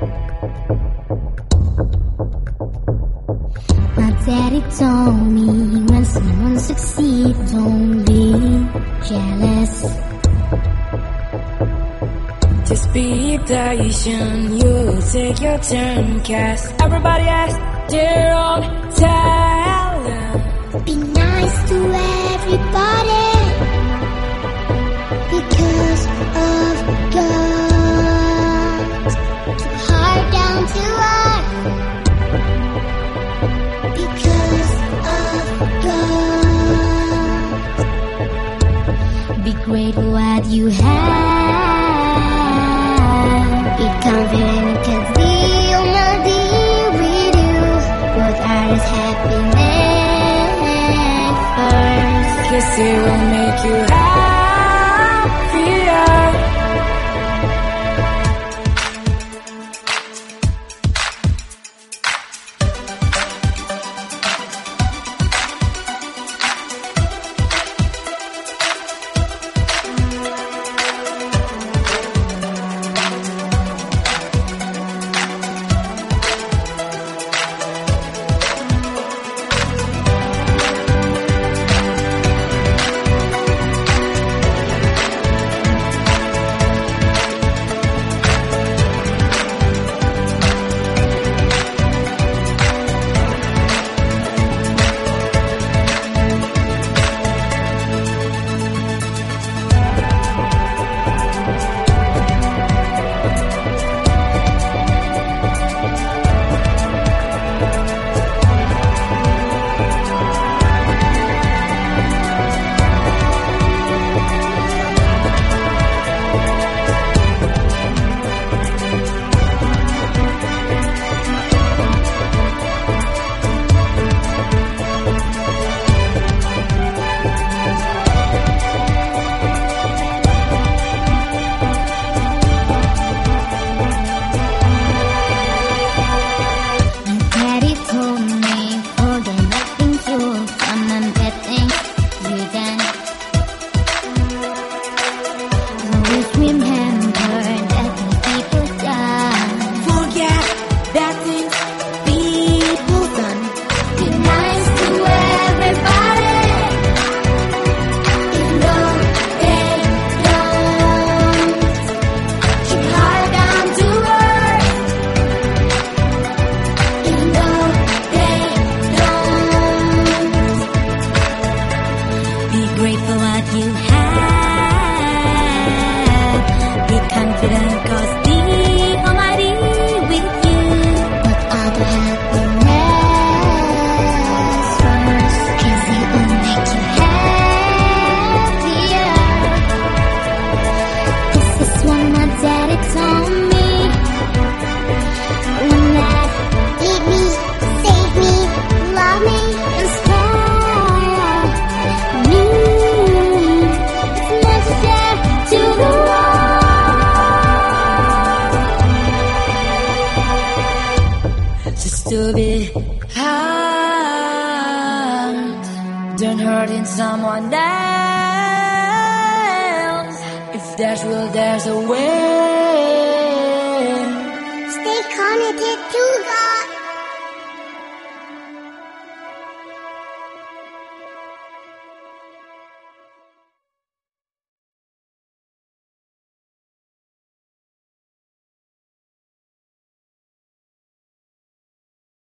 My daddy told me when someone succeeds, don't be jealous. Just be patient, you'll take your turn, cause everybody has their own talent. Be nice to everybody Be grateful what you have. Be confident cause the oh, Almighty with you. What ours happiness first. Cause it will make you happier. To be hard. Don't hurting someone else. If there's will, there's a way. Stay connected.